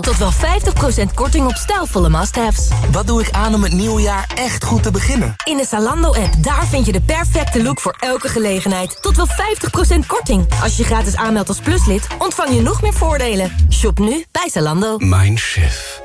Tot wel 50% korting op stijlvolle must-haves. Wat doe ik aan om het nieuwe jaar echt goed te beginnen? In de Zalando-app, daar vind je de perfecte look voor elke gelegenheid. Tot wel 50% korting. Als je gratis aanmeldt als pluslid, ontvang je nog meer voordelen. Shop nu bij Zalando. Mindshift.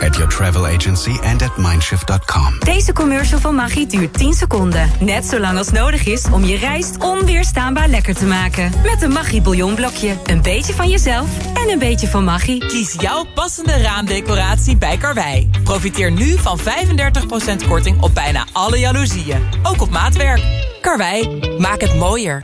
At your travel agency and at mindshift.com. Deze commercial van Maggi duurt 10 seconden. Net zo lang als nodig is om je rijst onweerstaanbaar lekker te maken. Met een Maggi bouillonblokje. Een beetje van jezelf en een beetje van Maggi. Kies jouw passende raamdecoratie bij Karwei. Profiteer nu van 35% korting op bijna alle jaloezieën. Ook op maatwerk. Karwei, maak het mooier.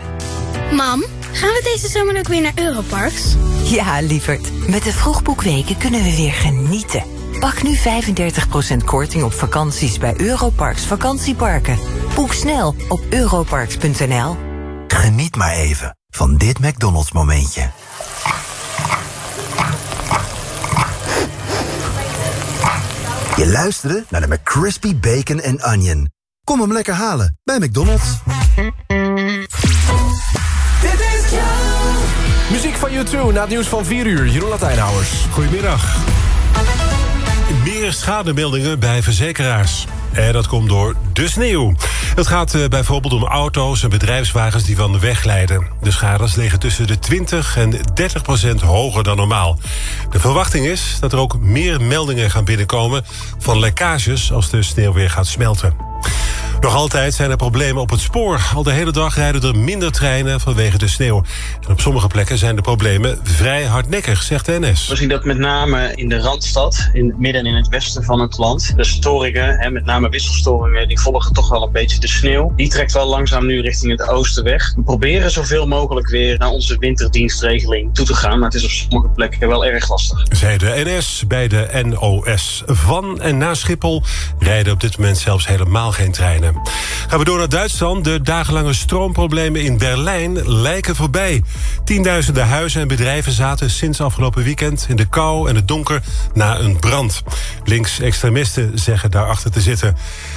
Mam, gaan we deze zomer ook weer naar Europarks? Ja, lieverd. Met de vroegboekweken kunnen we weer genieten. Pak nu 35% korting op vakanties bij Europarks vakantieparken. Boek snel op europarks.nl. Geniet maar even van dit McDonald's momentje. Je luisterde naar de McCrispy Bacon and Onion. Kom hem lekker halen bij McDonald's. Dit is Muziek van U2 na het nieuws van 4 uur. Jeroen Latijnhouwers. Goedemiddag. Meer schademeldingen bij verzekeraars. En dat komt door de sneeuw. Het gaat uh, bijvoorbeeld om auto's en bedrijfswagens die van de weg glijden. De schades liggen tussen de 20 en 30 procent hoger dan normaal. De verwachting is dat er ook meer meldingen gaan binnenkomen... van lekkages als de sneeuw weer gaat smelten. Nog altijd zijn er problemen op het spoor. Al de hele dag rijden er minder treinen vanwege de sneeuw. En op sommige plekken zijn de problemen vrij hardnekkig, zegt de NS. We zien dat met name in de Randstad, in het midden en in het westen van het land. De storingen, en met name wisselstoringen, die volgen toch wel een beetje de sneeuw. Die trekt wel langzaam nu richting het oosten weg. We proberen zoveel mogelijk weer naar onze winterdienstregeling toe te gaan. Maar het is op sommige plekken wel erg lastig. Zij de NS bij de NOS. Van en na Schiphol rijden op dit moment zelfs helemaal geen treinen. Gaan we door naar Duitsland. De dagenlange stroomproblemen in Berlijn lijken voorbij. Tienduizenden huizen en bedrijven zaten sinds afgelopen weekend... in de kou en het donker na een brand. Links-extremisten zeggen daarachter te zitten.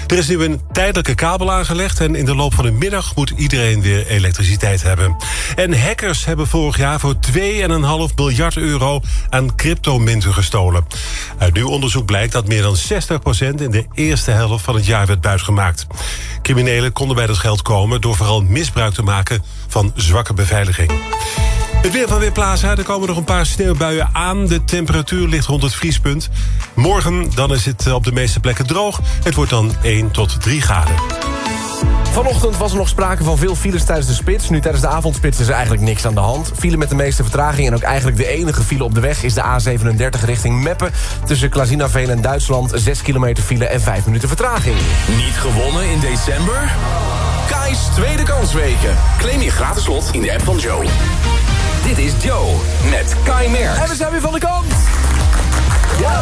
Er is nu een tijdelijke kabel aangelegd... en in de loop van de middag moet iedereen weer elektriciteit hebben. En hackers hebben vorig jaar voor 2,5 miljard euro... aan cryptomunten gestolen. Uit nieuw onderzoek blijkt dat meer dan 60% in de eerste helft van het jaar werd buitgemaakt. Criminelen konden bij dat geld komen door vooral misbruik te maken van zwakke beveiliging. Het weer van Weerplaza, er komen nog een paar sneeuwbuien aan. De temperatuur ligt rond het vriespunt. Morgen dan is het op de meeste plekken droog. Het wordt dan 1 tot 3 graden. Vanochtend was er nog sprake van veel files tijdens de spits. Nu tijdens de avondspits is er eigenlijk niks aan de hand. File met de meeste vertraging en ook eigenlijk de enige file op de weg... is de A37 richting Meppen. Tussen Klazinaveen en Duitsland 6 kilometer file en 5 minuten vertraging. Niet gewonnen in december? Kai's tweede kansweken. Claim je gratis slot in de app van Joe. Dit is Joe met Kai Mer. En we zijn weer van de kant. Ja.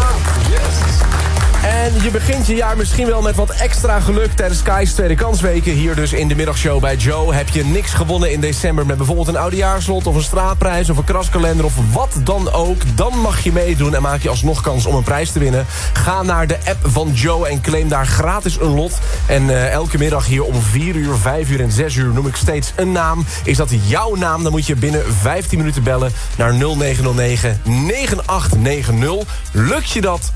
Yes. En je begint je jaar misschien wel met wat extra geluk tijdens Sky's Tweede Kansweken. Hier dus in de middagshow bij Joe. Heb je niks gewonnen in december met bijvoorbeeld een oudejaarslot... of een straatprijs of een kraskalender of wat dan ook... dan mag je meedoen en maak je alsnog kans om een prijs te winnen. Ga naar de app van Joe en claim daar gratis een lot. En uh, elke middag hier om 4 uur, 5 uur en 6 uur noem ik steeds een naam. Is dat jouw naam, dan moet je binnen 15 minuten bellen naar 0909 9890. Lukt je dat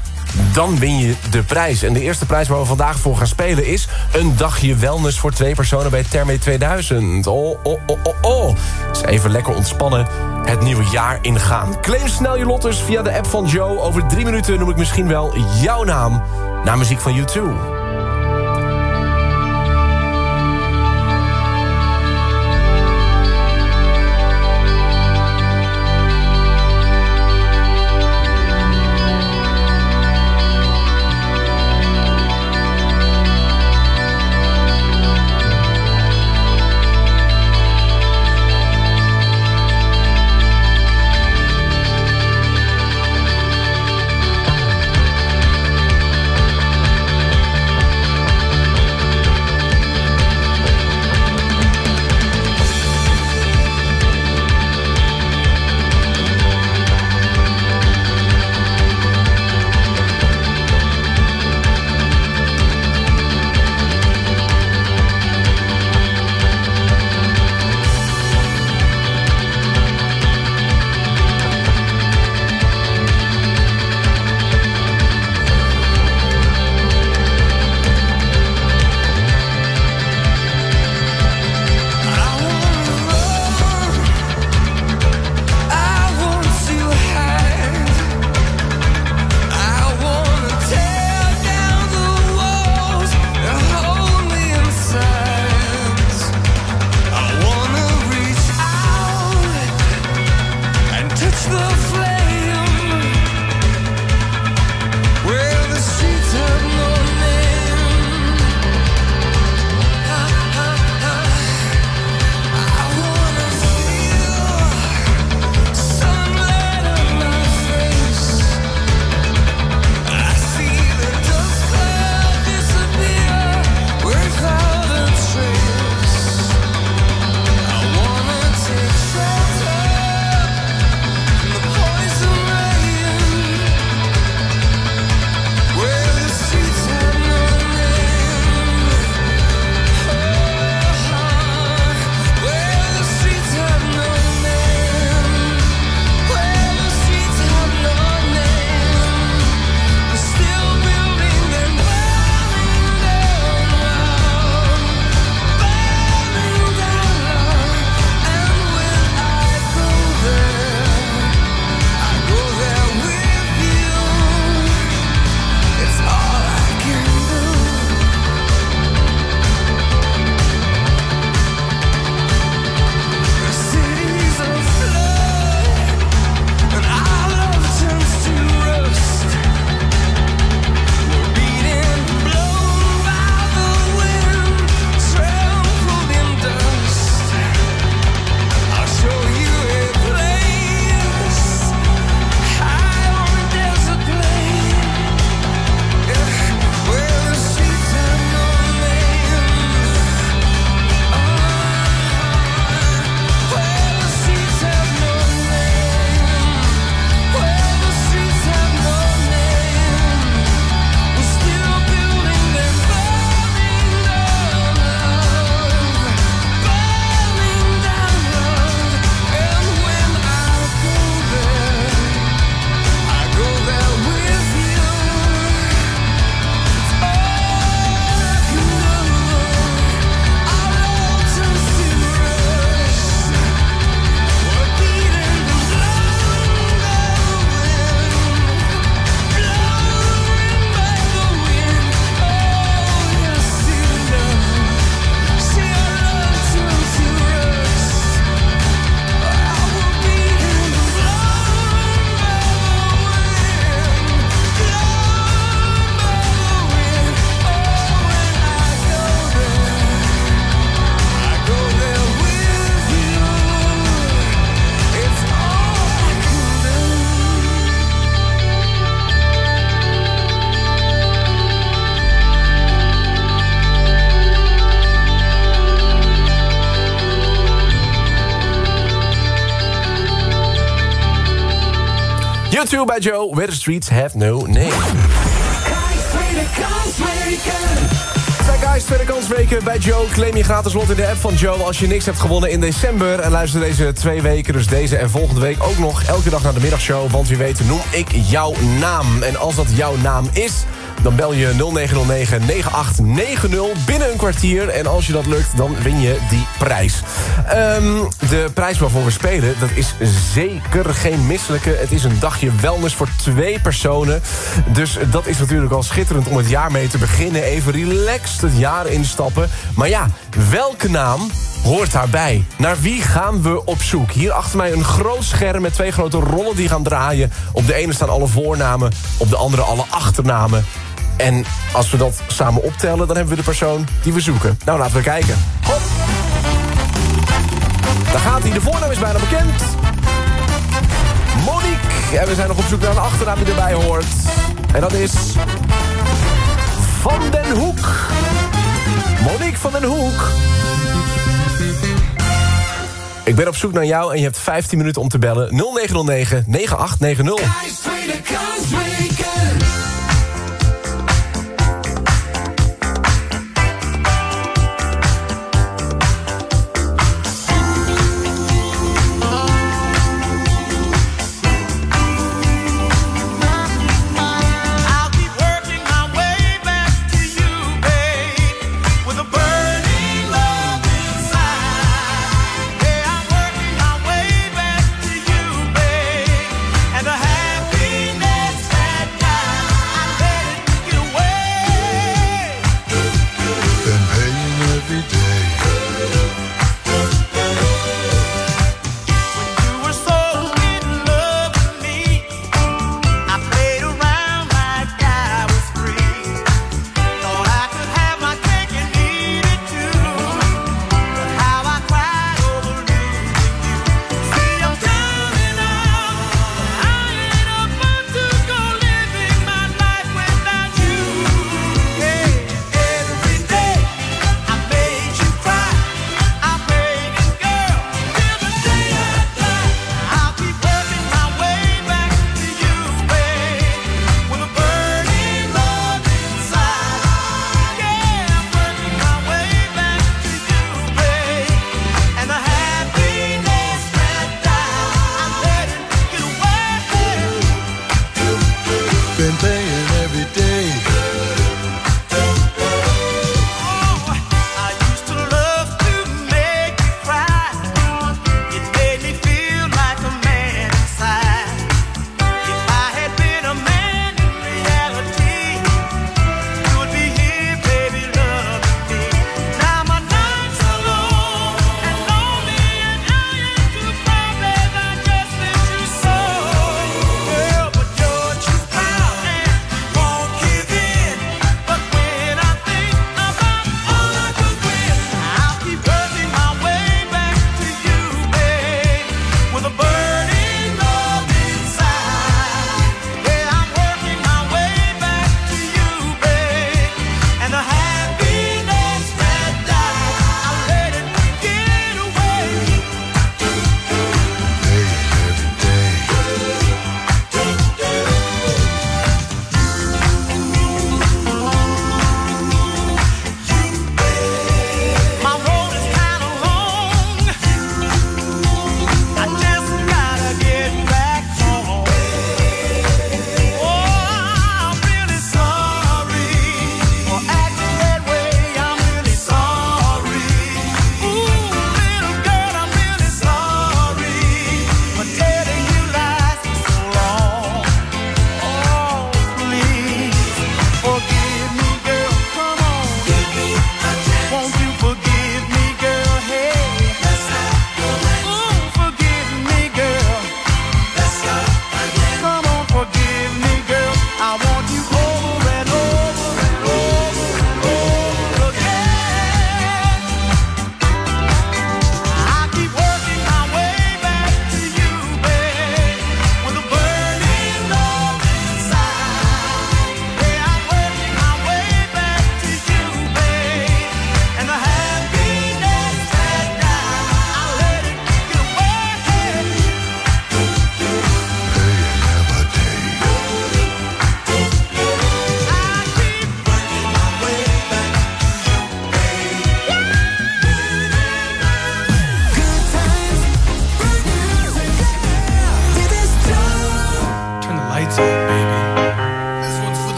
dan win je de prijs. En de eerste prijs waar we vandaag voor gaan spelen is... een dagje wellness voor twee personen bij Terme 2000. Oh, oh, oh, oh, oh. Dus even lekker ontspannen het nieuwe jaar ingaan. Claim snel je lotters via de app van Joe. Over drie minuten noem ik misschien wel jouw naam... naar muziek van U2. U2 bij Joe, Where the Streets Have No Name. Guys, tweede kansweken bij Joe. Claim je gratis lot in de app van Joe als je niks hebt gewonnen in december. En luister deze twee weken, dus deze en volgende week ook nog elke dag naar de middagshow. Want wie weet noem ik jouw naam. En als dat jouw naam is, dan bel je 0909-9890 binnen een kwartier. En als je dat lukt, dan win je die prijs. Ehm, de prijs waarvoor we spelen, dat is zeker geen misselijke. Het is een dagje wellness voor twee personen. Dus dat is natuurlijk al schitterend om het jaar mee te beginnen. Even relaxed het jaar instappen. Maar ja, welke naam hoort daarbij. Naar wie gaan we op zoek? Hier achter mij een groot scherm met twee grote rollen die gaan draaien. Op de ene staan alle voornamen, op de andere alle achternamen. En als we dat samen optellen, dan hebben we de persoon die we zoeken. Nou, laten we kijken. Hop! Daar gaat hij. De voornaam is bijna bekend. Monique. En we zijn nog op zoek naar een achternaam die erbij hoort. En dat is... Van den Hoek. Monique van den Hoek. Ik ben op zoek naar jou en je hebt 15 minuten om te bellen. 0909 9890.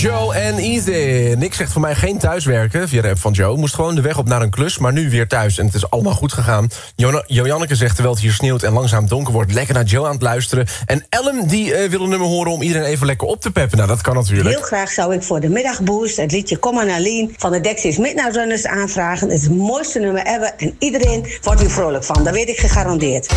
Joe en Easy. Nick zegt voor mij geen thuiswerken via de app van Joe. Moest gewoon de weg op naar een klus, maar nu weer thuis. En het is allemaal goed gegaan. Jo Joanneke zegt terwijl het hier sneeuwt en langzaam donker wordt... lekker naar Joe aan het luisteren. En Ellen die uh, wil een nummer horen om iedereen even lekker op te peppen. Nou, dat kan natuurlijk. Heel graag zou ik voor de middagboost het liedje Kom maar Lien... van de Dexys Midnight Runners aanvragen. Het is het mooiste nummer ever en iedereen wordt hier vrolijk van. Dat weet ik gegarandeerd.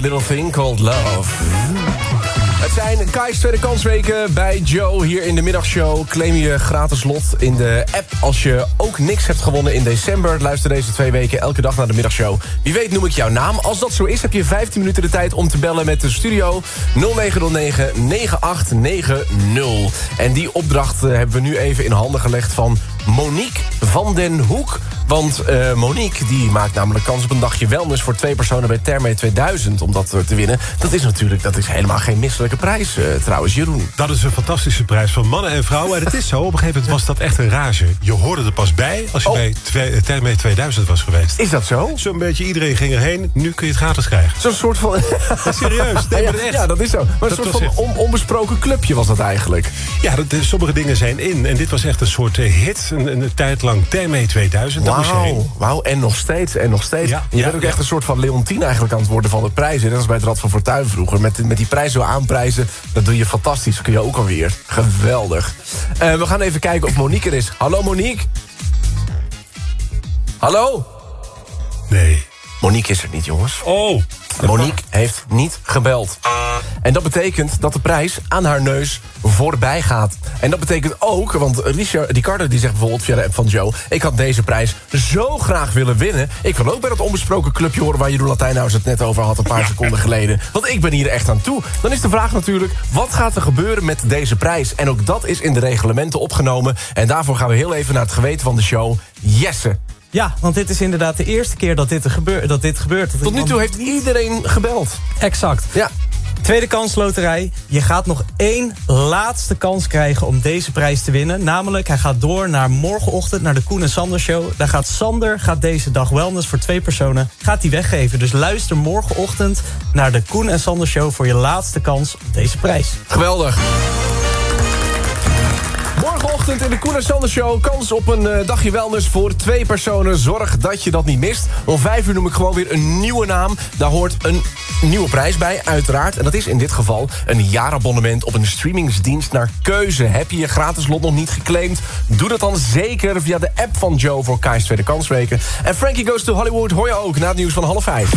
Little Thing Called Love. Het zijn Kai's tweede kansweken bij Joe hier in de middagshow. Claim je gratis lot in de app als je ook niks hebt gewonnen in december. Luister deze twee weken elke dag naar de middagshow. Wie weet noem ik jouw naam. Als dat zo is heb je 15 minuten de tijd om te bellen met de studio 0909 9890. En die opdracht eh, hebben we nu even in handen gelegd van Monique van den Hoek. Want eh, Monique die maakt namelijk kans op een dagje wellness... voor twee personen bij Therme 2000 om dat eh, te winnen. Dat is natuurlijk dat is helemaal geen misselijke prijs eh, trouwens, Jeroen. Dat is een fantastische prijs van mannen en vrouwen. En het is zo, op een gegeven moment was dat echt een rage. Je hoorde er pas bij als je bij twee- eh, Therme 2000 was geweest. Is dat zo? Zo'n beetje iedereen ging erheen. Nu kun je het gratis krijgen. Zo'n soort van... Serieus, nee, ja, maar echt. ja, dat is zo. Maar een Dat soort van on- onbesproken clubje was dat eigenlijk. Ja, dat, sommige dingen zijn in. En dit was echt een soort hit. Een, een tijd lang Therme 2000. Daar moest je heen. Wauw, wauw, en nog steeds, en nog steeds. Ja, je ja, bent ook ja. echt een soort van Leontien eigenlijk aan het worden van de prijzen. Net als bij het Rad van Fortuin vroeger. Met, met die prijzen zo aanprijzen, dat doe je fantastisch. Dat kun je ook alweer. Geweldig. Eh, we gaan even kijken of Monique er is. Hallo Monique. Hallo? Nee. Monique is er niet, jongens. Oh. Monique heeft niet gebeld. En dat betekent dat de prijs aan haar neus voorbij gaat. En dat betekent ook, want Richard, Ricardo die zegt bijvoorbeeld via de app van Joe... ik had deze prijs zo graag willen winnen. Ik wil ook bij dat onbesproken clubje horen... waar Jeroen Latijnhuis het net over had een paar seconden geleden. Want ik ben hier echt aan toe. Dan is de vraag natuurlijk, wat gaat er gebeuren met deze prijs? En ook dat is in de reglementen opgenomen. En daarvoor gaan we heel even naar het geweten van de show. Jesse. Ja, want dit is inderdaad de eerste keer dat dit, er gebeur, dat dit gebeurt. Dat Tot nu toe heeft iedereen gebeld. Exact. Ja. Tweede kans loterij. Je gaat nog één laatste kans krijgen om deze prijs te winnen. Namelijk, hij gaat door naar morgenochtend, naar de Koen en Sander Show. Daar gaat Sander gaat deze dag wellness voor twee personen gaat die weggeven. Dus luister morgenochtend naar de Koen en Sander Show... voor je laatste kans op deze prijs. Geweldig. Morgenochtend in de Koen en Sander Show... kans op een eh, dagje wellness voor twee personen. Zorg dat je dat niet mist. Om vijf uur noem ik gewoon weer een nieuwe naam. Daar hoort een nieuwe prijs bij, uiteraard. En dat is in dit geval een jaarabonnement op een streamingsdienst naar keuze. Heb je je gratis lot nog niet geclaimd? Doe dat dan zeker via de app van Joe voor Kai's Tweede Kansweken. En Frankie Goes to Hollywood hoor je ook na het nieuws van half vijf.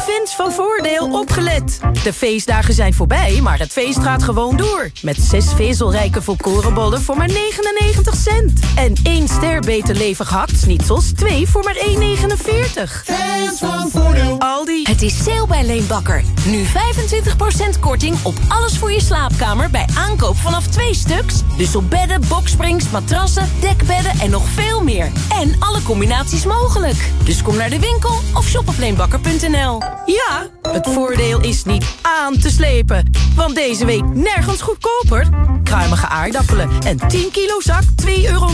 Fans van Voordeel opgelet. De feestdagen zijn voorbij, maar het feest gaat gewoon door. Met zes vezelrijke volkorenbollen voor maar 99 cent. En één ster beter levig hakt-snitsels, twee voor maar 1,49. Fans van Voordeel. Aldi. Het is sale bij Leenbakker. Nu 25% korting op alles voor je slaapkamer bij aankoop vanaf twee stuks. Dus op bedden, boksprings, matrassen, dekbedden en nog veel meer. En alle combinaties mogelijk. Dus kom naar de winkel of shop op leenbakker.nl. Ja, het voordeel is niet aan te slepen. Want deze week nergens goedkoper. Kruimige aardappelen en 10 kilo zak 2,9 euro.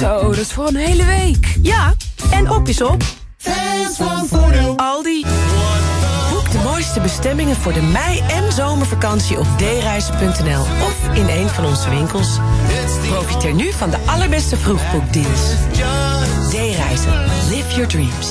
Zo, dat is voor een hele week. Ja, en op is op. Fans van Voordeel. Aldi. Boek de mooiste bestemmingen voor de mei- en zomervakantie op dereizen.nl of in een van onze winkels. Profiteer nu van de allerbeste vroegboekdeals. D-reizen. Live your dreams.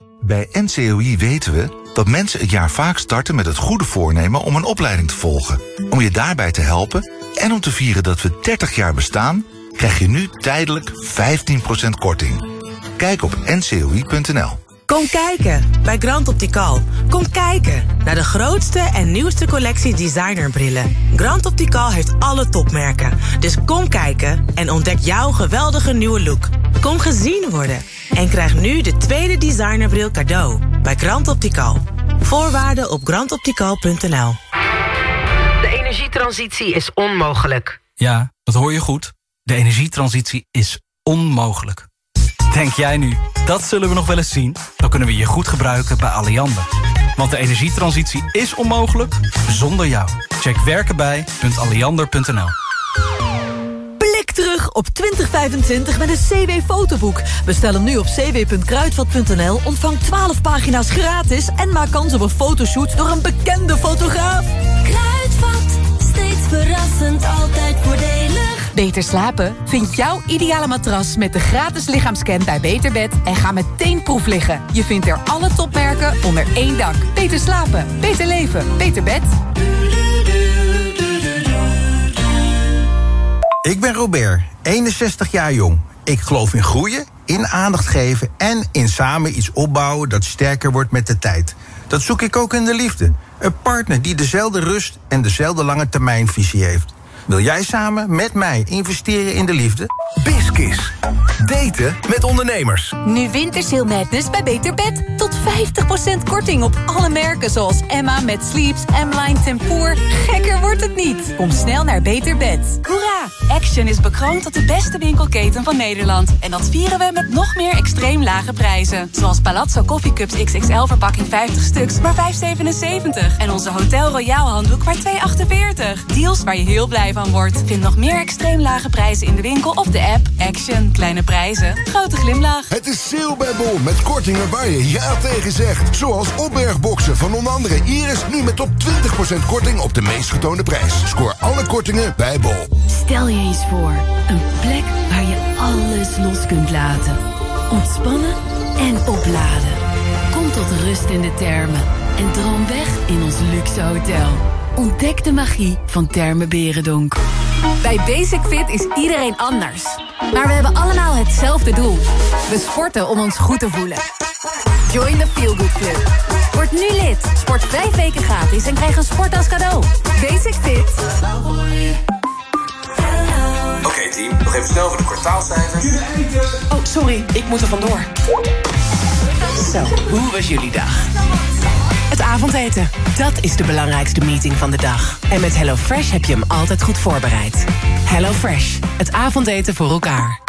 Bij NCOI weten we dat mensen het jaar vaak starten met het goede voornemen om een opleiding te volgen. Om je daarbij te helpen en om te vieren dat we 30 jaar bestaan, krijg je nu tijdelijk 15% korting. Kijk op ncoi.nl. Kom kijken bij Grand Optical. Kom kijken naar de grootste en nieuwste collectie designerbrillen. Grand Optical heeft alle topmerken. Dus kom kijken en ontdek jouw geweldige nieuwe look. Kom gezien worden en krijg nu de tweede designerbril cadeau bij Grand Optical. Voorwaarden op grandoptical.nl. De energietransitie is onmogelijk. Ja, dat hoor je goed. De energietransitie is onmogelijk. Denk jij nu, dat zullen we nog wel eens zien? Dan kunnen we je goed gebruiken bij Alliander. Want de energietransitie is onmogelijk zonder jou. Check werkenbij.alliander.nl Op 2025 met een CW-fotoboek. Bestel hem nu op cw.kruidvat.nl, ontvang 12 pagina's gratis... en maak kans op een fotoshoot door een bekende fotograaf. Kruidvat, steeds verrassend, altijd voordelig. Beter slapen? Vind jouw ideale matras met de gratis lichaamscan bij Beterbed... en ga meteen proef liggen. Je vindt er alle topmerken onder één dak. Beter slapen, beter leven, beter bed. Ik ben Robert, 61 jaar jong. Ik geloof in groeien, in aandacht geven en in samen iets opbouwen dat sterker wordt met de tijd. Dat zoek ik ook in de liefde. Een partner die dezelfde rust en dezelfde lange termijnvisie heeft. Wil jij samen met mij investeren in de liefde? Biskis. Daten met ondernemers. Nu Wintersail Madness bij Beter Bed. Tot 50% korting op alle merken zoals Emma met Sleeps, M-Line Tempoor. Gekker wordt het niet. Kom snel naar Beter Bed. Hoera! Action is bekroond tot de beste winkelketen van Nederland. En dat vieren we met nog meer extreem lage prijzen. Zoals Palazzo Coffee Cups XXL verpakking 50 stuks, maar 5,77. En onze Hotel Royal handdoek maar 2,48. Deals waar je heel blij van wordt. Vind nog meer extreem lage prijzen in de winkel of de app. Action. Kleine prijzen. Grote glimlach. Het is sale bij Bol met kortingen waar je ja tegen zegt. Zoals opbergboxen van onder andere Iris nu met tot 20% korting op de meest getoonde prijs. Scoor alle kortingen bij Bol. Stel je eens voor, een plek waar je alles los kunt laten. Ontspannen en opladen. Kom tot rust in de termen en droom weg in ons luxe hotel. Ontdek de magie van Termen Berendonk. Bij Basic Fit is iedereen anders. Maar we hebben allemaal hetzelfde doel. We sporten om ons goed te voelen. Join the Feel Good Club. Word nu lid. Sport vijf weken gratis en krijg een sport als cadeau. Basic Fit. Oké team, nog even snel voor de kwartaalcijfers. Oh, sorry, ik moet er vandoor. Zo, hoe was jullie dag? Avondeten, dat is de belangrijkste meeting van de dag. En met HelloFresh heb je hem altijd goed voorbereid. HelloFresh, het avondeten voor elkaar.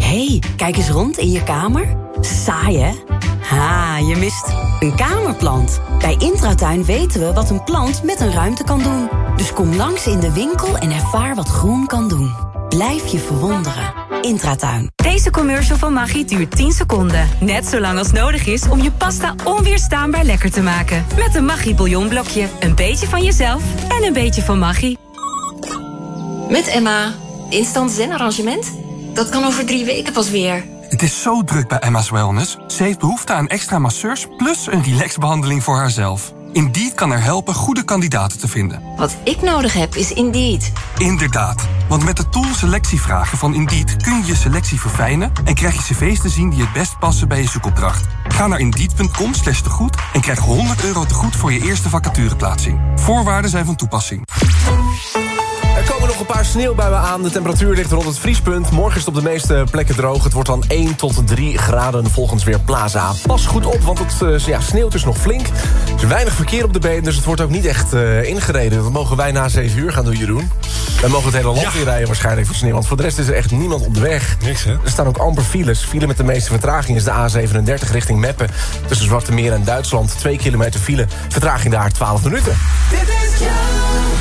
hey, kijk eens rond in je kamer. Saai, hè? Ha, je mist een kamerplant. Bij Intratuin weten we wat een plant met een ruimte kan doen. Dus kom langs in de winkel en ervaar wat groen kan doen. Blijf je verwonderen. Intratuin. Deze commercial van Maggi duurt 10 seconden. Net zo lang als nodig is om je pasta onweerstaanbaar lekker te maken. Met een Maggi bouillonblokje. Een beetje van jezelf en een beetje van Maggi. Met Emma. Instant zen-arrangement? Dat kan over drie weken pas weer. Het is zo druk bij Emma's Wellness. Ze heeft behoefte aan extra masseurs plus een relaxbehandeling voor haarzelf. Indeed kan er helpen goede kandidaten te vinden. Wat ik nodig heb is Indeed. Inderdaad, want met de tool selectievragen van Indeed kun je je selectie verfijnen en krijg je cv's te zien die het best passen bij je zoekopdracht. Ga naar indeed.com slash tegoed en krijg 100 euro tegoed voor je eerste vacatureplaatsing. Voorwaarden zijn van toepassing. Komen nog een paar sneeuwbuien aan. De temperatuur ligt rond het vriespunt. Morgen is het op de meeste plekken droog. Het wordt dan 1 tot 3 graden volgens weer Plaza. Pas goed op, want het uh, ja, sneeuwt dus nog flink. Er is weinig verkeer op de been, dus het wordt ook niet echt uh, ingereden. Dat mogen wij na 7 uur gaan doen, Jeroen. Wij mogen het hele land ja. weer rijden waarschijnlijk voor sneeuw. Want voor de rest is er echt niemand op de weg. Niks, hè? Er staan ook amper files. File met de meeste vertraging is de A37 richting Meppen. Tussen Zwarte Meer en Duitsland. 2 kilometer file. Vertraging daar 12 minuten. Dit is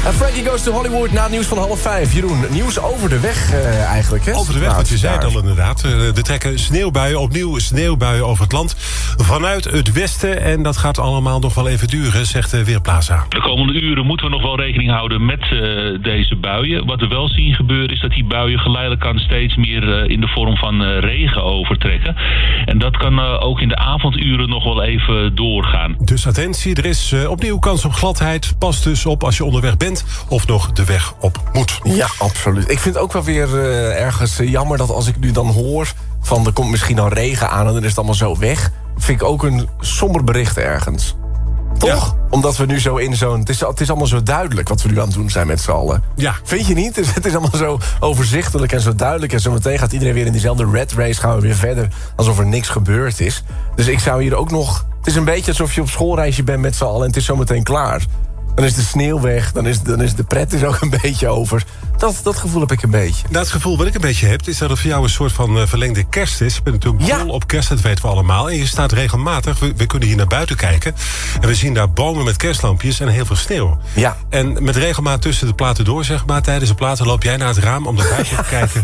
en Frankie Goes to Hollywood na het nieuws van half vijf. Jeroen, nieuws over de weg uh, eigenlijk, hè? Over de weg, wat je zei al inderdaad. Uh, er trekken sneeuwbuien, opnieuw sneeuwbuien over het land. Vanuit het westen. En dat gaat allemaal nog wel even duren, zegt uh, Weerplaza. De komende uren moeten we nog wel rekening houden met deze buien. Wat we wel zien gebeuren is dat die buien geleidelijk aan steeds meer in de vorm van regen overtrekken. En dat kan ook in de avonduren nog wel even doorgaan. Dus attentie, er is opnieuw kans op gladheid. Pas dus op als je onderweg bent of nog de weg op moet. Ja, absoluut. Ik vind het ook wel weer uh, ergens uh, jammer dat als ik nu dan hoor... van er komt misschien al regen aan en dan is het allemaal zo weg... vind ik ook een somber bericht ergens. Toch? Ja. Omdat we nu zo in zo'n... Het is, het is allemaal zo duidelijk wat we nu aan het doen zijn met z'n allen. Ja. Vind je niet? Het is allemaal zo overzichtelijk en zo duidelijk. En zo meteen gaat iedereen weer in diezelfde red race... gaan we weer verder alsof er niks gebeurd is. Dus ik zou hier ook nog... Het is een beetje alsof je op schoolreisje bent met z'n allen... en het is zo meteen klaar. Dan is de sneeuw weg, dan is, dan is de pret is ook een beetje over. Dat, dat gevoel heb ik een beetje. Nou, het gevoel wat ik een beetje heb... is dat het voor jou een soort van uh, verlengde kerst is. Ik ben natuurlijk ja. op kerst, dat weten we allemaal. En je staat regelmatig, we, we, kunnen hier naar buiten kijken... en we zien daar bomen met kerstlampjes en heel veel sneeuw. Ja. En met regelmaat tussen de platen door, zeg maar... tijdens de platen loop jij naar het raam om naar buiten te kijken.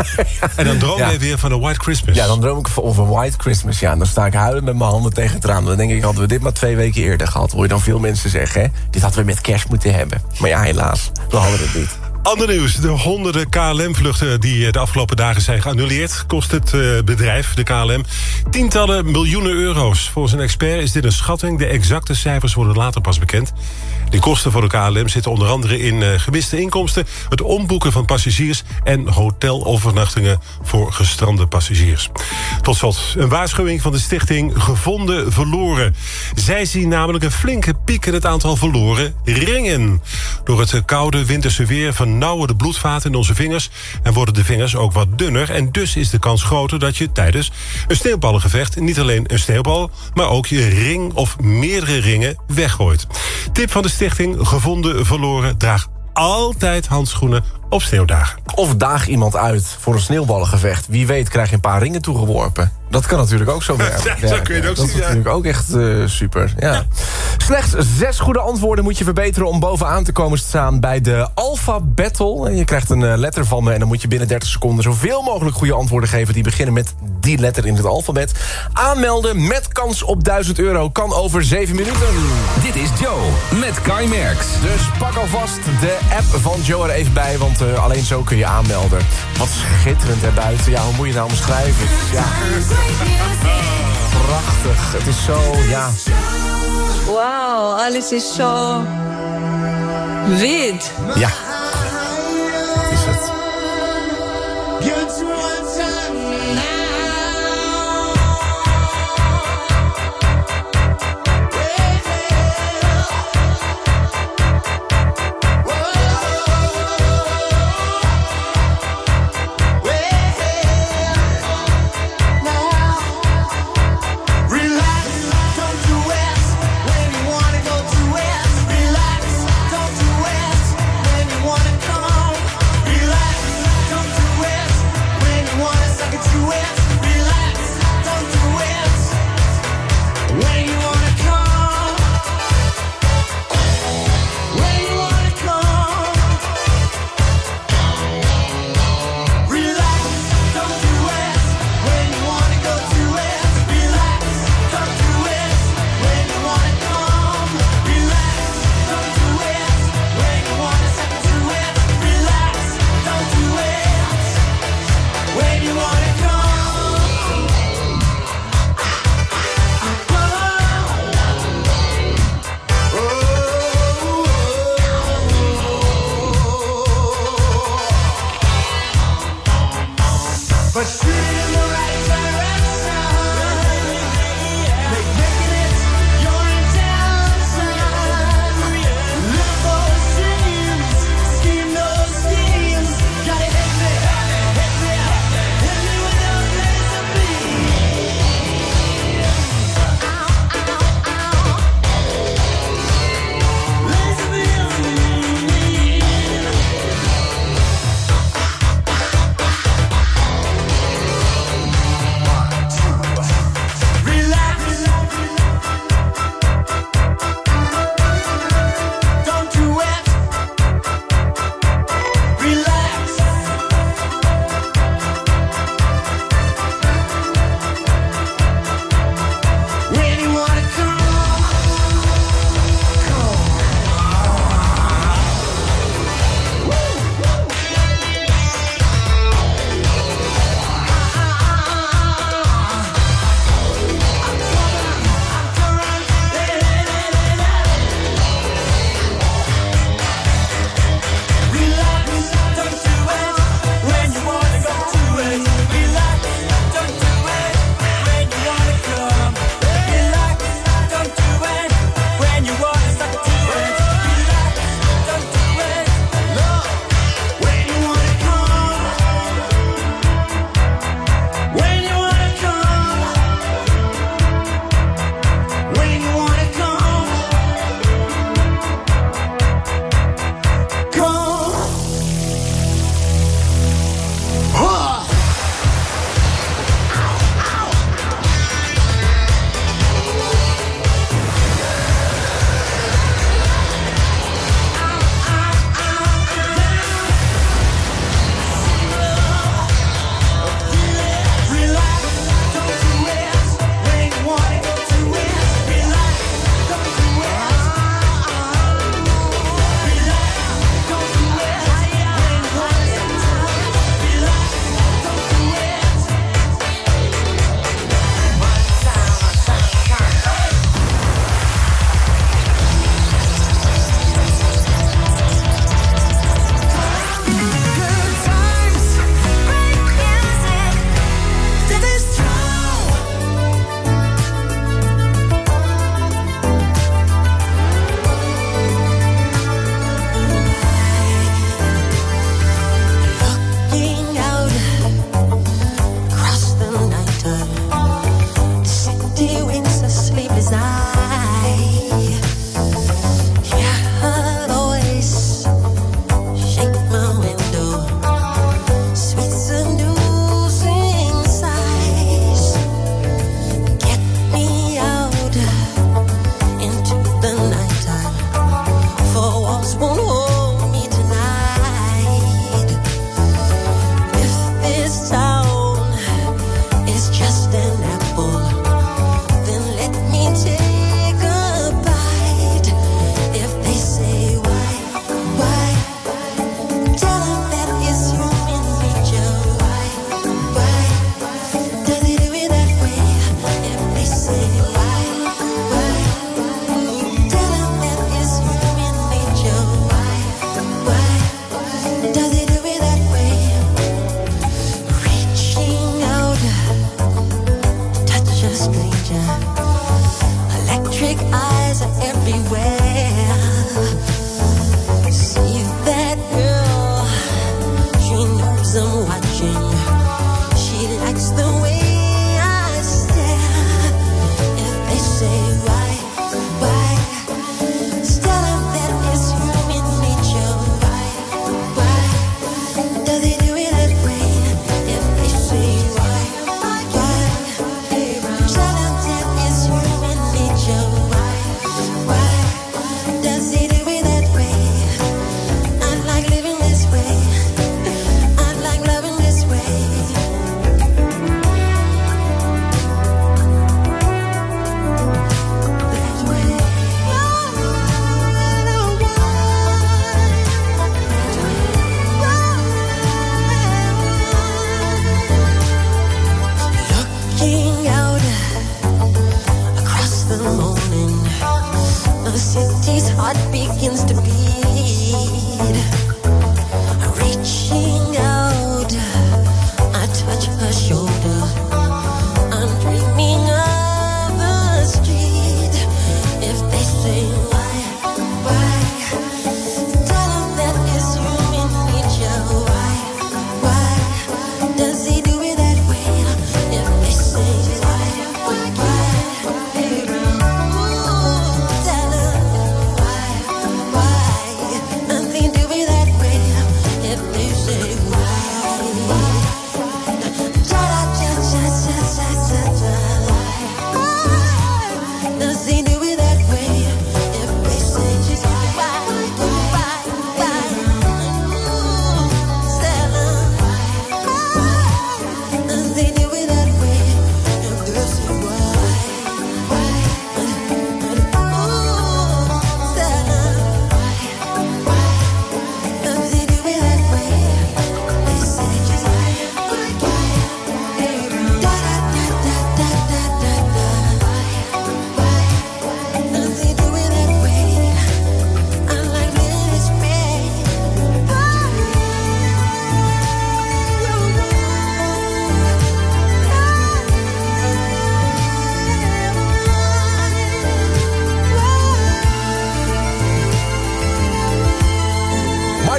En dan droom ja. jij weer van een White Christmas. Ja, dan droom ik over White Christmas, ja. En dan sta ik huilend met mijn handen tegen het raam. Dan denk ik, hadden we dit maar twee weken eerder gehad. Hoor je dan veel mensen zeggen, hè? Dit hadden we met kerst moeten hebben. Maar ja, helaas, we hadden het niet. Ander nieuws. De honderden KLM-vluchten die de afgelopen dagen zijn geannuleerd... kost het uh, bedrijf, de KLM, tientallen miljoenen euro's. Volgens een expert is dit een schatting. De exacte cijfers worden later pas bekend. De kosten voor de KLM zitten onder andere in uh, gemiste inkomsten... het omboeken van passagiers en hotelovernachtingen voor gestrande passagiers. Tot slot een waarschuwing van de stichting Gevonden Verloren. Zij zien namelijk een flinke piek in het aantal verloren ringen. Door het koude winterse weer vernauwen de bloedvaten in onze vingers... en worden de vingers ook wat dunner. En dus is de kans groter dat je tijdens een sneeuwballengevecht... niet alleen een sneeuwbal, maar ook je ring of meerdere ringen weggooit. Tip van de stichting Gevonden Verloren. Draag altijd handschoenen op sneeuwdagen. Of daag iemand uit voor een sneeuwballengevecht. Wie weet krijg je een paar ringen toegeworpen. Dat kan natuurlijk ook zo werken. Ja, zo kun je het ook dat zien, is natuurlijk ook echt uh, super. Ja. ja. Slechts zes goede antwoorden moet je verbeteren... om bovenaan te komen staan bij de Alpha Battle. En je krijgt een uh, letter van me en dan moet je binnen 30 seconden... zoveel mogelijk goede antwoorden geven die beginnen met die letter in het alfabet. Aanmelden met kans op 1000 euro kan over 7 minuten. Dit is Joe met Kai Merks. Dus pak alvast de app van Joe er even bij... want uh, alleen zo kun je aanmelden. Wat schitterend erbuiten. Ja, hoe moet je nou omschrijven? Ja. Prachtig. Het is zo, ja. Wauw, alles is zo wit. Ja.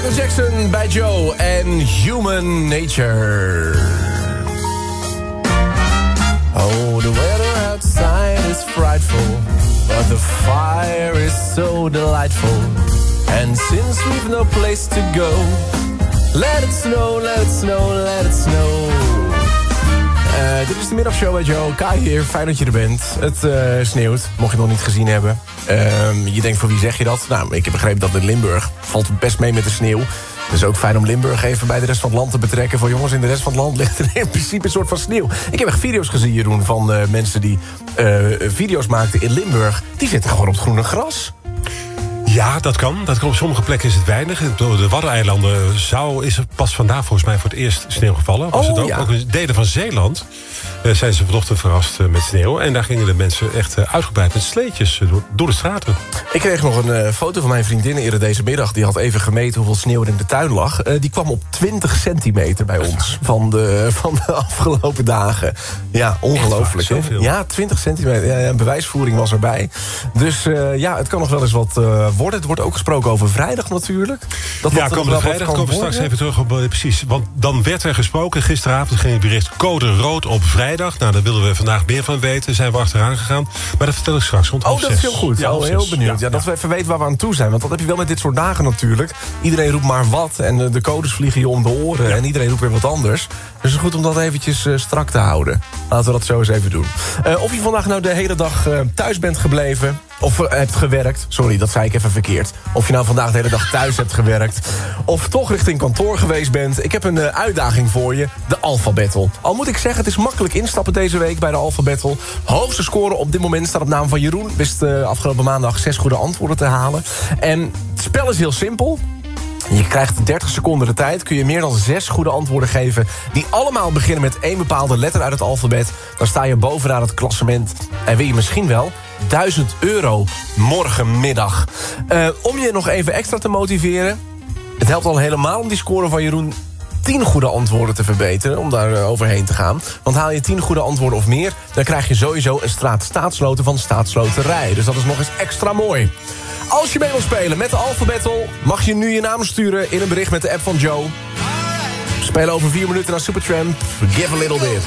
Michael Jackson bij Joe en Human Nature. Oh, the weather outside is frightful, but the fire is so delightful. And since we've no place to go, let it snow, let it snow, let it snow. Eh, dit is de middagshow bij Joe. Kai hier, fijn dat je er bent. Het eh, sneeuwt, mocht je het nog niet gezien hebben. Ehm, je denkt, voor wie zeg je dat? Nou, ik heb begrepen dat in Limburg valt best mee met de sneeuw. Het is ook fijn om Limburg even bij de rest van het land te betrekken. Voor jongens, in de rest van het land ligt er in principe een soort van sneeuw. Ik heb echt video's gezien, Jeroen, van eh, mensen die video's maakten in Limburg. Die zitten gewoon op het groene gras. Ja, dat kan. dat kan. Op sommige plekken is het weinig. De Waddeneilanden zou, is er pas vandaag volgens mij voor het eerst sneeuw gevallen. Was Oh, het ook. ja. ook in delen van Zeeland eh, zijn ze vanochtend verrast eh, met sneeuw. En daar gingen de mensen echt eh, uitgebreid met sleetjes eh, door, door de straten. Ik kreeg nog een eh, foto van mijn vriendin eerder deze middag. Die had even gemeten hoeveel sneeuw er in de tuin lag. Eh, die kwam op 20 centimeter bij ons van de, van de afgelopen dagen. Ja, ongelooflijk. Waar, hè? Ja, 20 centimeter. Ja, bewijsvoering was erbij. Dus eh, ja, het kan nog wel eens wat eh, worden. Het wordt ook gesproken over vrijdag natuurlijk. Dat ja, dat er komende vrijdag komen we straks even terug op... eh, precies, want dan werd er gesproken. Gisteravond ging het bericht code rood op vrijdag. Nou, daar willen we vandaag meer van weten. Zijn we achteraan gegaan. Maar dat vertel ik straks rond Oh, dat is heel goed. Ja, oh, heel benieuwd. Ja, dat we even weten waar we aan toe zijn. Want dat heb je wel met dit soort dagen natuurlijk. Iedereen roept maar wat. En eh, de codes vliegen je om de oren. En iedereen roept weer wat anders. Dus het is goed om dat eventjes eh, strak te houden. Laten we dat zo eens even doen. Of je vandaag nou de hele dag thuis bent gebleven. Of hebt gewerkt. Sorry, dat zei ik even verkeerd. Of je nou vandaag de hele dag thuis hebt gewerkt. Of toch richting kantoor geweest bent. Ik heb een eh, uitdaging voor je. De Alpha Battle. Al moet ik zeggen, het is makkelijk instappen deze week bij de Alpha Battle. Hoogste score op dit moment staat op naam van Jeroen. Wist eh, afgelopen maandag zes goede antwoorden te halen. En het spel is heel simpel. Je krijgt 30 seconden de tijd. Kun je meer dan zes goede antwoorden geven... die allemaal beginnen met één bepaalde letter uit het alfabet. Dan sta je bovenaan het klassement. En wil je misschien wel 1000 euro morgenmiddag. Eh, om je nog even extra te motiveren... het helpt al helemaal om die score van Jeroen 10 goede antwoorden te verbeteren... om daar eh, overheen te gaan. Want haal je 10 goede antwoorden of meer... dan krijg je sowieso een straat staatsloten van Staatsloterij. Dus dat is nog eens extra mooi. Als je mee wil spelen met de Alpha Battle... mag je nu je naam sturen in een bericht met de app van Joe. Spelen over vier minuten naar Supertramp. Give a little bit.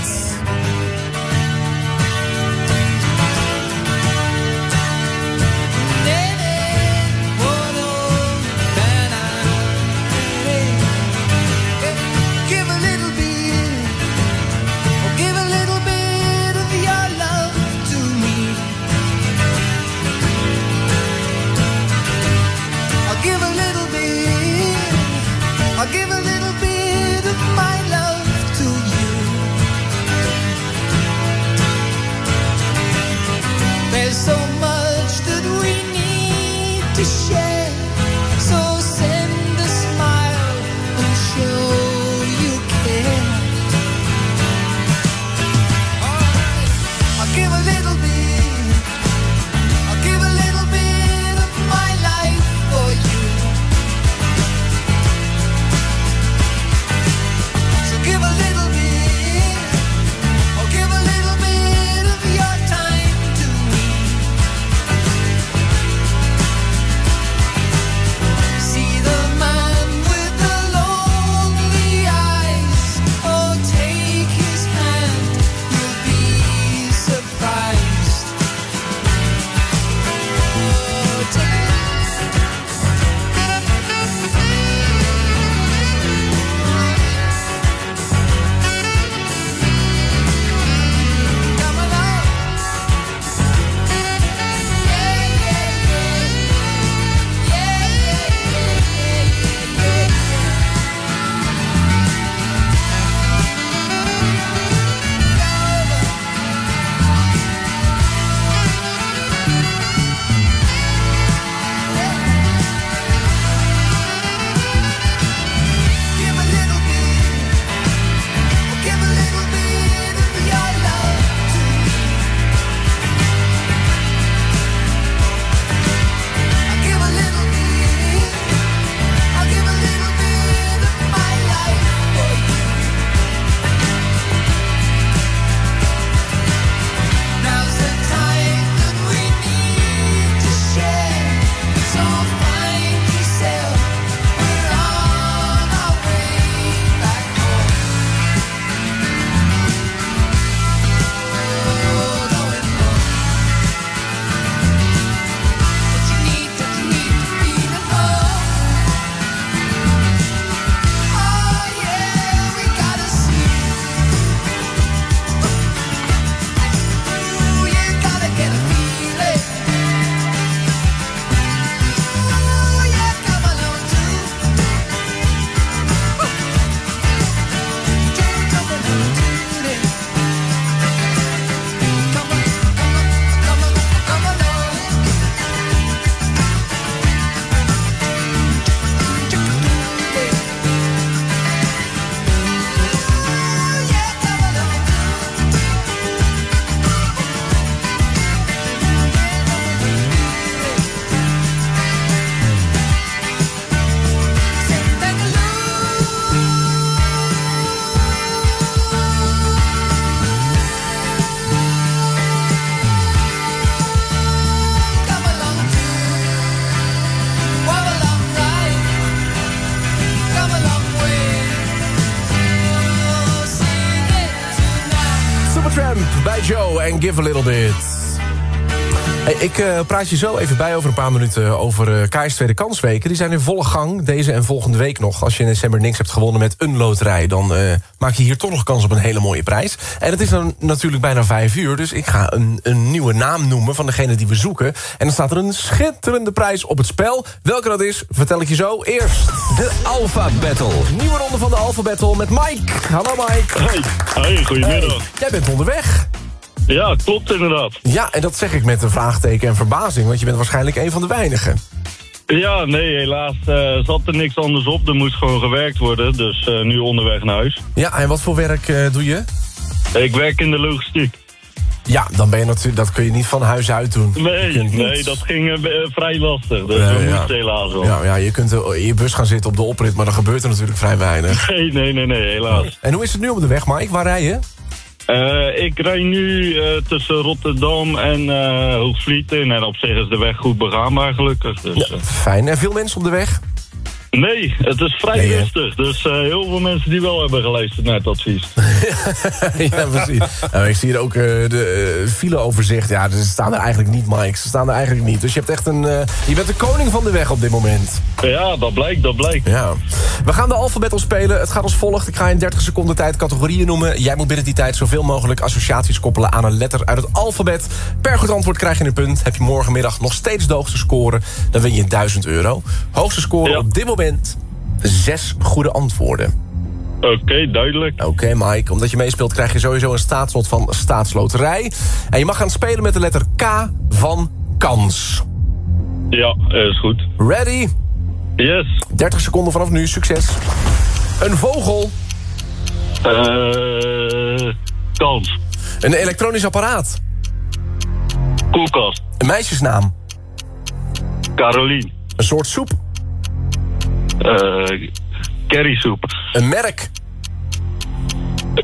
Ik eh, praat je zo even bij over een paar minuten over uh, Tweede Kansweken. Die zijn in volle gang, deze en volgende week nog. Als je in december niks hebt gewonnen met een loterij... dan eh, maak je hier toch nog kans op een hele mooie prijs. En het is dan natuurlijk bijna vijf uur... dus ik ga een, een nieuwe naam noemen van degene die we zoeken. En dan staat er een schitterende prijs op het spel. Welke dat is, vertel ik je zo. Eerst de Alpha Battle. Nieuwe ronde van de Alpha Battle met Mike. Hallo Mike. Hey, hey goedemiddag. Hey, jij bent onderweg. Ja, klopt inderdaad. Ja, en dat zeg ik met een vraagteken en verbazing... want je bent waarschijnlijk een van de weinigen. Ja, nee, helaas uh, zat er niks anders op. Er moest gewoon gewerkt worden, dus uh, nu onderweg naar huis. Ja, en wat voor werk uh, doe je? Ik werk in de logistiek. Ja, dan ben je natuurlijk, dat kun je niet van huis uit doen. Nee, nee dat ging vrij lastig. Dus dat ja. moest helaas wel. Ja, ja, je kunt in je bus gaan zitten op de oprit, maar dan gebeurt er natuurlijk vrij weinig. Nee, nee, nee, nee helaas. En hoe is het nu op de weg, Mike? Waar rij je? Uh, ik rij nu uh, tussen Rotterdam en uh, Hoogvliet in. En op zich is de weg goed begaanbaar, gelukkig. Dus, ja, fijn. En veel mensen op de weg? Nee, het is vrij nee, rustig. Dus uh, heel veel mensen die wel hebben geluisterd naar het advies. ja, precies. nou, ik zie hier ook uh, de uh, fileoverzicht. Ja, ze staan er eigenlijk niet, Mike. Ze staan er eigenlijk niet. Dus je, hebt echt een, je bent de koning van de weg op dit moment. Ja, dat blijkt, dat blijkt. Ja. We gaan de alfabet spelen. Het gaat als volgt. Ik ga in 30 seconden tijd categorieën noemen. Jij moet binnen die tijd zoveel mogelijk associaties koppelen aan een letter uit het alfabet. Per goed antwoord krijg je een punt. Heb je morgenmiddag nog steeds de hoogste score, dan win je 1000 euro. Hoogste score ja. op dit moment zes goede antwoorden. Oké, okay, duidelijk. Oké, okay, Mike. Omdat je meespeelt krijg je sowieso een staatslot van staatsloterij. En je mag gaan spelen met de letter K van kans. Ja, is goed. Ready? Yes. 30 seconden vanaf nu, succes. Een vogel. Uh, kans. Een elektronisch apparaat. Koelkast. Een meisjesnaam. Caroline. Een soort soep. Uh, currysoep. Een merk.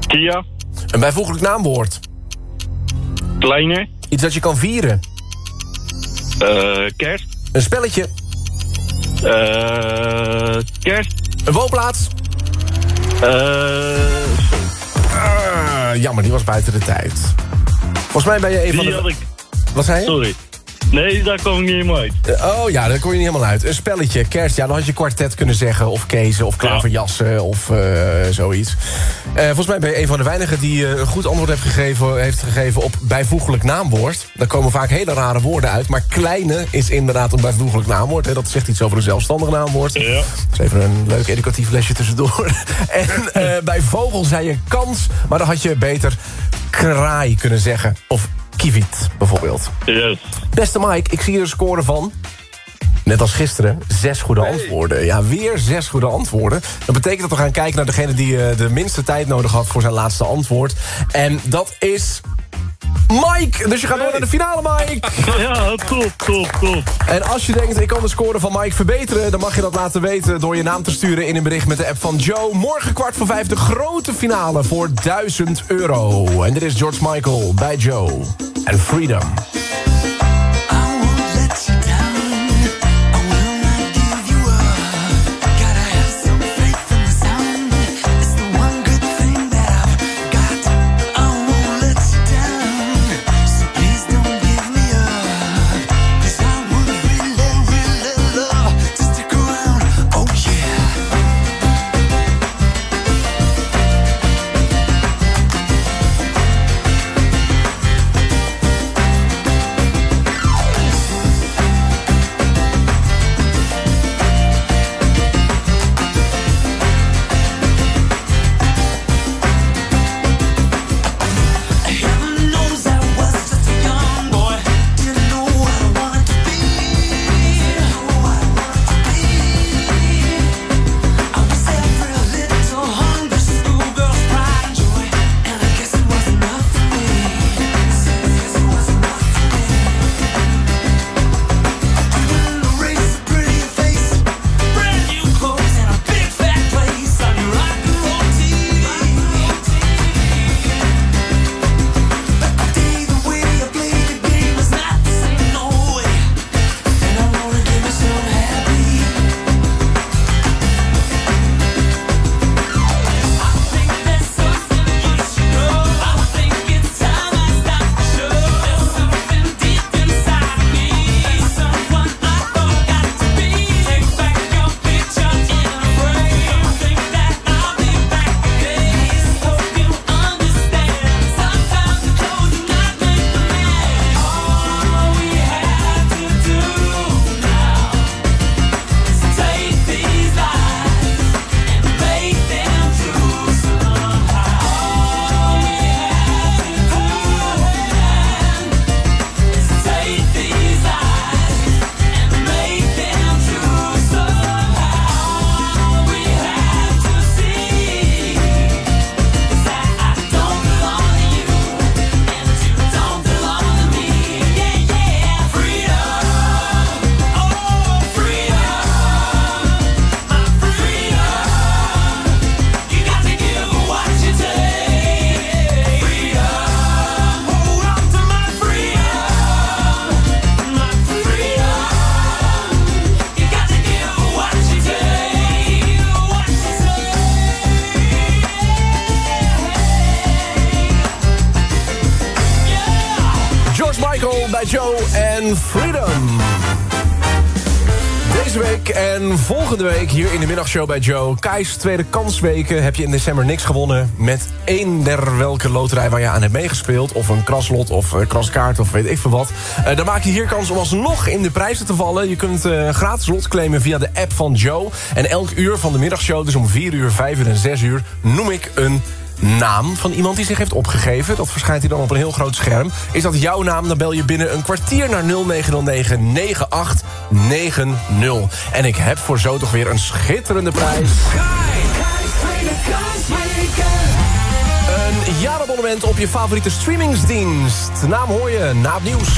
Kia. Een bijvoeglijk naamwoord. Kleine. Iets dat je kan vieren. Uh, kerst. Een spelletje. Uh, kerst. Een woonplaats. Uh, jammer, die was buiten de tijd. Volgens mij ben je een die van de... Ik... Wat zei je? Sorry. Nee, daar kom ik niet helemaal uit. Uh, oh ja, daar kom je niet helemaal uit. Een spelletje, kerst, ja, dan had je kwartet kunnen zeggen... of kezen, of klaverjassen, ja. of uh, zoiets. Uh, volgens mij ben je een van de weinigen die een goed antwoord heeft gegeven, heeft gegeven... op bijvoeglijk naamwoord. Daar komen vaak hele rare woorden uit. Maar kleine is inderdaad een bijvoeglijk naamwoord. Hè. Dat zegt iets over een zelfstandig naamwoord. Ja. Dat is even een leuk educatief lesje tussendoor. en bij vogel zei je kans, maar dan had je beter kraai kunnen zeggen. Of Kiviet, bijvoorbeeld. Yes. Beste Mike, ik zie hier een score van... Net als gisteren, zes goede antwoorden. Ja, weer zes goede antwoorden. Dat betekent dat we gaan kijken naar degene die uh, de minste tijd nodig had... voor zijn laatste antwoord. En dat is... Mike! Dus je gaat door naar de finale, Mike! Ja, top, top, top. En als je denkt, ik kan de score van Mike verbeteren... dan mag je dat laten weten door je naam te sturen in een bericht met de app van Joe. Morgen kwart voor vijf de grote finale voor 1000 euro. En dit is George Michael bij Joe. En Freedom. Middagshow bij Joe. Kai's tweede kansweken heb je in december niks gewonnen... met één der welke loterij waar je aan hebt meegespeeld... of een kraslot of een kraskaart of weet ik veel wat. Uh, dan maak je hier kans om alsnog in de prijzen te vallen. Je kunt uh, gratis lot claimen via de app van Joe. En elk uur van de middagshow, dus om 4 uur, 5 uur en 6 uur... noem ik een naam van iemand die zich heeft opgegeven. Dat verschijnt hier dan op een heel groot scherm. Is dat jouw naam, dan bel je binnen een kwartier naar 0909 9890. En ik heb voor zo toch weer een schitterende prijs. Een jaarabonnement op je favoriete streamingsdienst. Naam hoor je na het nieuws.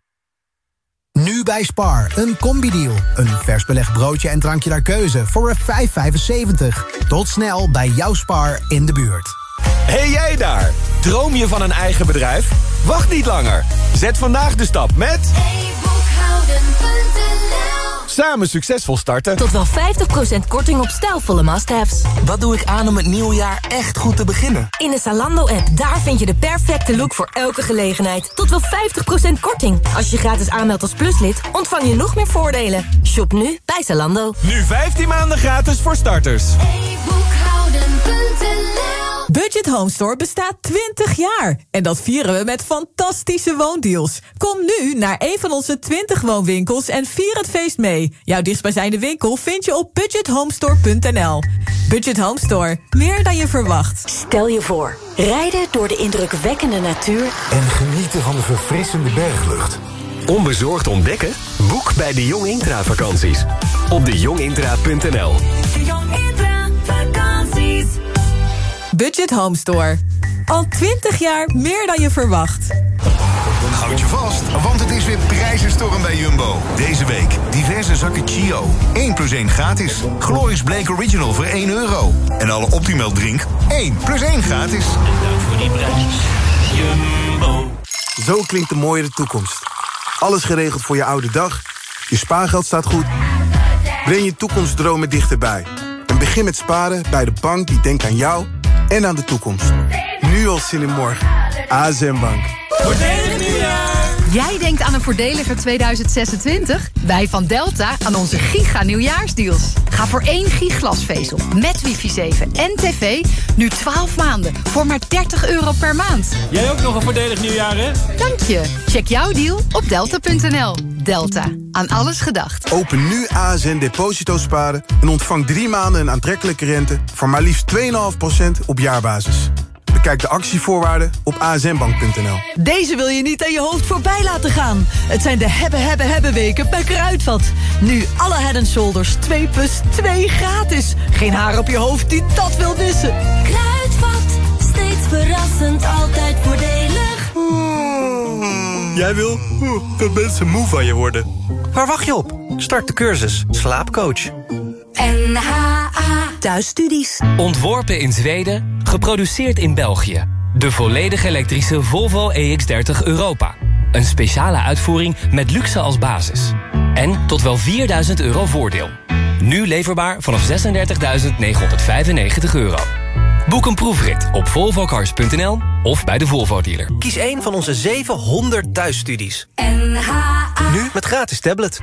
Nu bij Spar, een combi-deal. Een vers belegd broodje en drankje naar keuze voor een 5,75. Tot snel bij jouw Spar in de buurt. Hey jij daar! Droom je van een eigen bedrijf? Wacht niet langer. Zet vandaag de stap met... Samen succesvol starten. Tot wel 50% korting op stijlvolle must-haves. Wat doe ik aan om het nieuwe jaar echt goed te beginnen? In de Zalando-app, daar vind je de perfecte look voor elke gelegenheid. Tot wel 50% korting. Als je gratis aanmeldt als pluslid, ontvang je nog meer voordelen. Shop nu bij Zalando. Nu 15 maanden gratis voor starters. Budget Home Store bestaat 20 jaar. En dat vieren we met fantastische woondeals. Kom nu naar een van onze 20 woonwinkels en vier het feest mee. Jouw dichtstbijzijnde winkel vind je op budgethomestore.nl. Budget Home Store. Meer dan je verwacht. Stel je voor, rijden door de indrukwekkende natuur... en genieten van de verfrissende berglucht. Onbezorgd ontdekken? Boek bij de Jong Intra vakanties. Op dejongintra.nl Budget Home Store. Al 20 jaar meer dan je verwacht. Houd je vast, want het is weer prijzenstorm bij Jumbo. Deze week diverse zakken Chio. 1 plus 1 gratis. Glorious Blake Original voor 1 euro. En alle Optimal drink 1 plus 1 gratis. En dank voor die prijs. Jumbo. Zo klinkt de mooiere toekomst. Alles geregeld voor je oude dag. Je spaargeld staat goed. Breng je toekomstdromen dichterbij. En begin met sparen bij de bank die denkt aan jou en aan de toekomst. Nu al zin in morgen. ASM Bank. Jij denkt aan een voordeliger 2026? Wij van Delta aan onze giga nieuwjaarsdeals. Ga voor één giglasvezel met wifi 7 en tv nu 12 maanden voor maar 30 euro per maand. Jij ook nog een voordelig nieuwjaar, hè? Dank je. Check jouw deal op delta.nl. Delta. Aan alles gedacht. Open nu ASN Deposito Sparen en ontvang drie maanden een aantrekkelijke rente... voor maar liefst 2,5% op jaarbasis. Bekijk de actievoorwaarden op asnbank.nl. Deze wil je niet aan je hoofd voorbij laten gaan. Het zijn de hebben, hebben, hebben weken bij Kruidvat. Nu alle head shoulders 2 plus 2 gratis. Geen haar op je hoofd die dat wil missen. Kruidvat, steeds verrassend, altijd voordelig. Jij wil dat mensen moe van je worden. Waar wacht je op? Start de cursus Slaapcoach. NHA Thuisstudies. Ontworpen in Zweden, geproduceerd in België. De volledig elektrische Volvo EX30 Europa. Een speciale uitvoering met luxe als basis. En tot wel 4000 euro voordeel. Nu leverbaar vanaf 36.995 euro. Boek een proefrit op volvocars.nl of bij de Volvo dealer. Kies een van onze 700 thuisstudies. NHA Nu met gratis tablet.